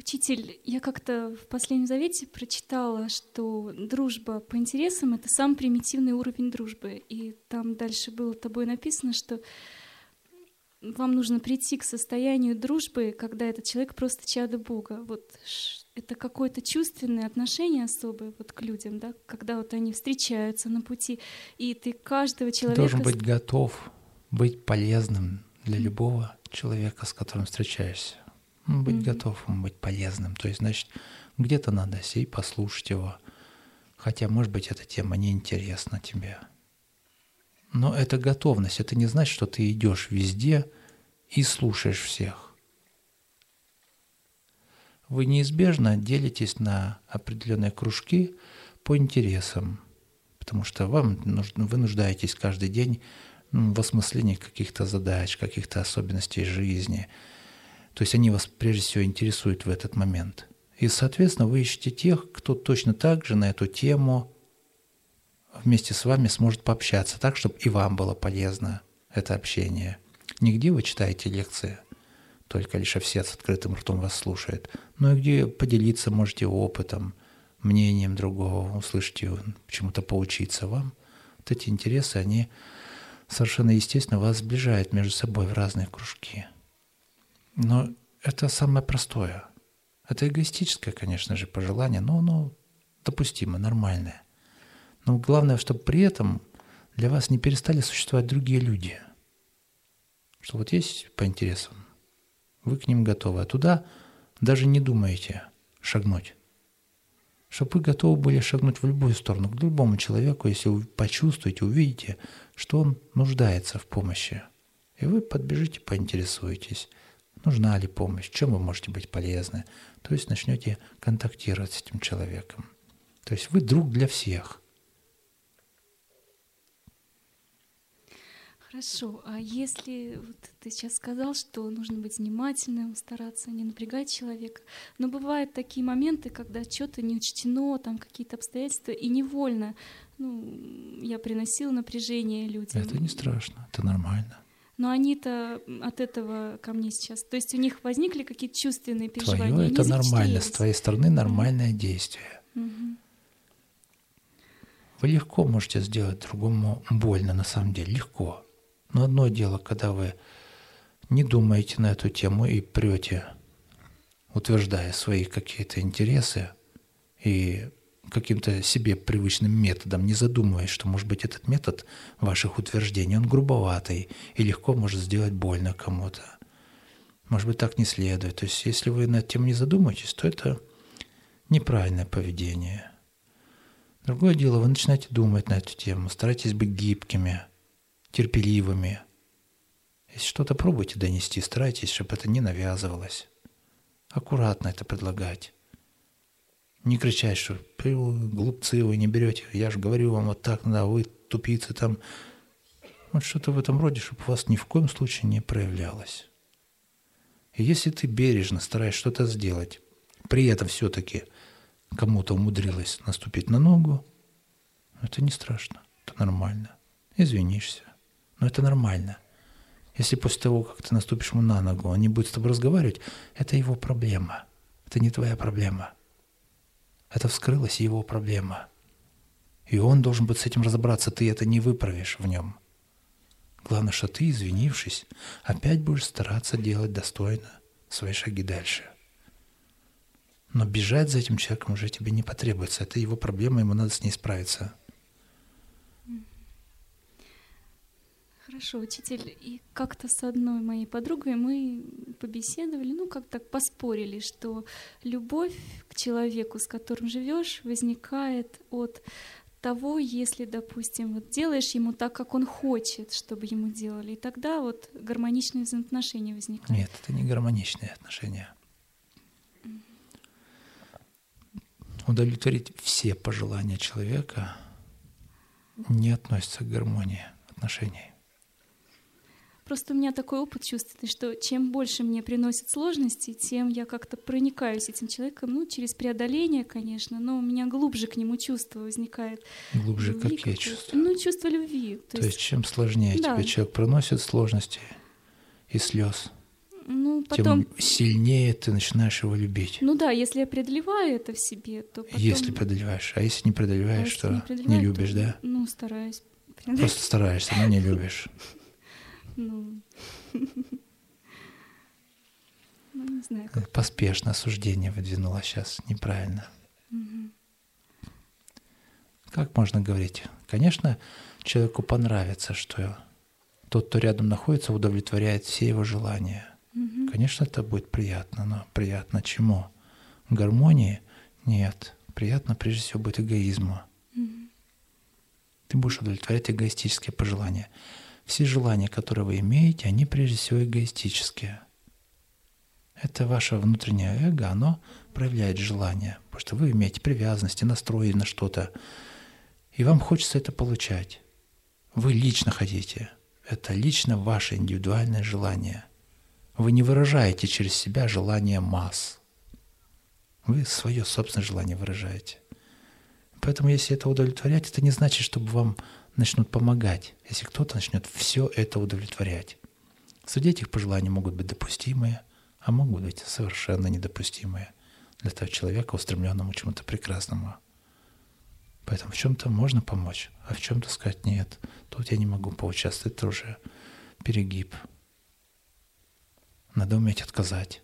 Учитель, я как-то в Последнем Завете прочитала, что дружба по интересам — это самый примитивный уровень дружбы. И там дальше было тобой написано, что вам нужно прийти к состоянию дружбы, когда этот человек просто чадо Бога. Вот это какое-то чувственное отношение особое вот к людям, да, когда вот они встречаются на пути, и ты каждого человека... Должен быть готов быть полезным для любого человека, с которым встречаешься. Быть mm-hmm. готовым, быть полезным. То есть, значит, где-то надо сесть, послушать его. Хотя, может быть, эта тема неинтересна тебе. Но это готовность. Это не значит, что ты идешь везде и слушаешь всех. Вы неизбежно делитесь на определенные кружки по интересам, потому что вам нужно, вы нуждаетесь каждый день в осмыслении каких-то задач, каких-то особенностей жизни – то есть они вас прежде всего интересуют в этот момент. И, соответственно, вы ищете тех, кто точно так же на эту тему вместе с вами сможет пообщаться так, чтобы и вам было полезно это общение. Нигде вы читаете лекции, только лишь все с открытым ртом вас слушает, но и где поделиться можете опытом, мнением другого, услышать его, чему-то поучиться вам. Вот эти интересы, они совершенно естественно вас сближают между собой в разные кружки – но это самое простое. Это эгоистическое, конечно же, пожелание, но оно допустимо, нормальное. Но главное, чтобы при этом для вас не перестали существовать другие люди. Что вот есть по интересам, вы к ним готовы, а туда даже не думаете шагнуть. Чтобы вы готовы были шагнуть в любую сторону, к любому человеку, если вы почувствуете, увидите, что он нуждается в помощи. И вы подбежите, поинтересуетесь нужна ли помощь, чем вы можете быть полезны. То есть начнете контактировать с этим человеком. То есть вы друг для всех. Хорошо, а если вот ты сейчас сказал, что нужно быть внимательным, стараться не напрягать человека, но бывают такие моменты, когда что-то не учтено, там какие-то обстоятельства, и невольно, ну, я приносила напряжение людям. Это не страшно, это нормально но они-то от этого ко мне сейчас. То есть у них возникли какие-то чувственные переживания. Твое это нормально, с твоей стороны нормальное действие. Mm-hmm. Вы легко можете сделать другому больно, на самом деле, легко. Но одно дело, когда вы не думаете на эту тему и прете, утверждая свои какие-то интересы и каким-то себе привычным методом, не задумываясь, что, может быть, этот метод ваших утверждений, он грубоватый и легко может сделать больно кому-то. Может быть, так не следует. То есть, если вы над тем не задумаетесь, то это неправильное поведение. Другое дело, вы начинаете думать на эту тему, старайтесь быть гибкими, терпеливыми. Если что-то пробуйте донести, старайтесь, чтобы это не навязывалось. Аккуратно это предлагать. Не кричать, что глупцы вы не берете, я же говорю вам вот так, да, вы тупицы там. Вот что-то в этом роде, чтобы у вас ни в коем случае не проявлялось. И если ты бережно стараешься что-то сделать, при этом все-таки кому-то умудрилась наступить на ногу, это не страшно, это нормально. Извинишься, но это нормально. Если после того, как ты наступишь ему на ногу, он не будет с тобой разговаривать, это его проблема. Это не твоя проблема. Это вскрылась его проблема. И он должен быть с этим разобраться, ты это не выправишь в нем. Главное, что ты, извинившись, опять будешь стараться делать достойно свои шаги дальше. Но бежать за этим человеком уже тебе не потребуется. Это его проблема, ему надо с ней справиться. Хорошо, учитель. И как-то с одной моей подругой мы побеседовали, ну, как так поспорили, что любовь к человеку, с которым живешь, возникает от того, если, допустим, вот делаешь ему так, как он хочет, чтобы ему делали, и тогда вот гармоничные взаимоотношения возникают. Нет, это не гармоничные отношения. Удовлетворить все пожелания человека не относится к гармонии отношений. Просто у меня такой опыт чувственный, что чем больше мне приносит сложности, тем я как-то проникаюсь этим человеком, ну, через преодоление, конечно, но у меня глубже к нему чувство возникает. Глубже любви, какие чувства? Ну, чувство любви. То, То есть, есть чем сложнее да. тебе человек проносит сложности и слез, Ну, потом... тем сильнее ты начинаешь его любить. Ну да, если я преодолеваю это в себе, то потом... Если преодолеваешь. А если не преодолеваешь, А если то не не, любишь, то, да? Ну, стараюсь. Просто стараешься, но не любишь. Ну... Ну, не знаю, как. Поспешно осуждение выдвинула сейчас. Неправильно. Мгм. Как можно говорить? Конечно, человеку понравится, что тот, кто рядом находится, удовлетворяет все его желания. Мгм. Конечно, это будет приятно, но приятно чему? Гармонии? Нет. Приятно прежде всего будет эгоизму. Мгм. Ты будешь удовлетворять эгоистические пожелания. Все желания, которые вы имеете, они прежде всего эгоистические. Это ваше внутреннее эго, оно проявляет желание, потому что вы имеете привязанности, настрои на что-то, и вам хочется это получать. Вы лично хотите. Это лично ваше индивидуальное желание. Вы не выражаете через себя желание масс. Вы свое собственное желание выражаете. Поэтому, если это удовлетворять, это не значит, чтобы вам начнут помогать, если кто-то начнет все это удовлетворять. Среди этих пожеланий могут быть допустимые, а могут быть совершенно недопустимые для того человека, устремленному к чему-то прекрасному. Поэтому в чем-то можно помочь, а в чем-то сказать нет. Тут я не могу поучаствовать, это уже перегиб. Надо уметь отказать.